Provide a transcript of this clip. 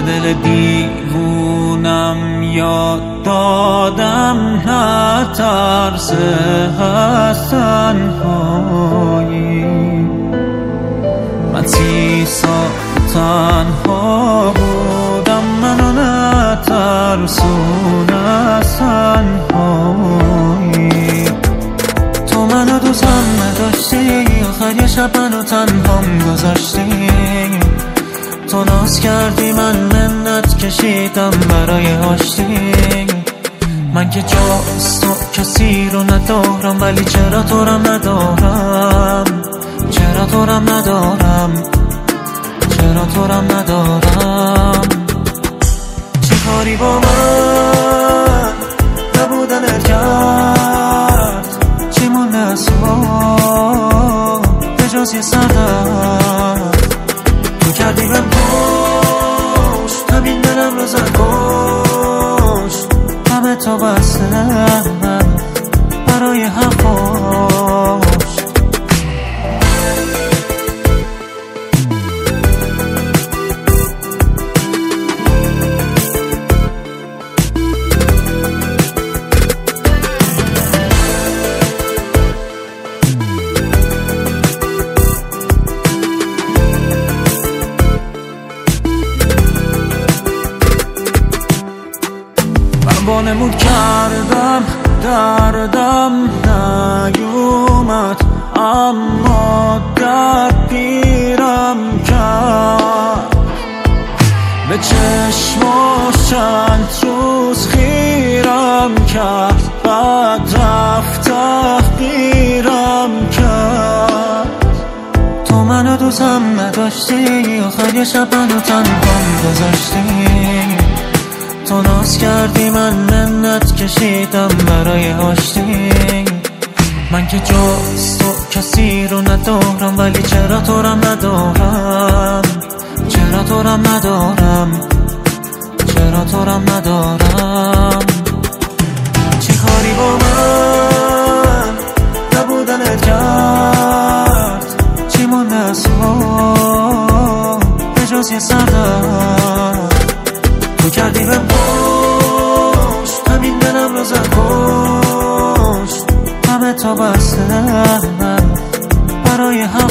دل دیوونم یاد دادم نه ترس هستن هایی من سی سال تنها بودم منو نه ترسون از تنهایی تو منو دوستم نداشتی آخر یه شب منو تنهام گذاشتی کشیدم برای آشتی من که جاست تو کسی رو ندارم ولی چرا تو رم ندارم؟ چرا تو رم ندارم؟ چرا تو رم ندارم؟ تا بسته برای حقاش بانمود کردم دردم نیومد اما درد پیرم کرد. به چشماش چند روز خیرم کرد بعد رفت تحقیرم کرد. تو منو دوستم نداشتی آخر یه شب منو تنهام گذاشتی تو ناز کردی من منت کشیدم برای آشتی من که جز تو کسی رو ندارم ولی چرا تو رم ندارم؟ چرا تو رم ندارم؟ چرا تو رم ندارم؟ हाँ हाँ और यहाँ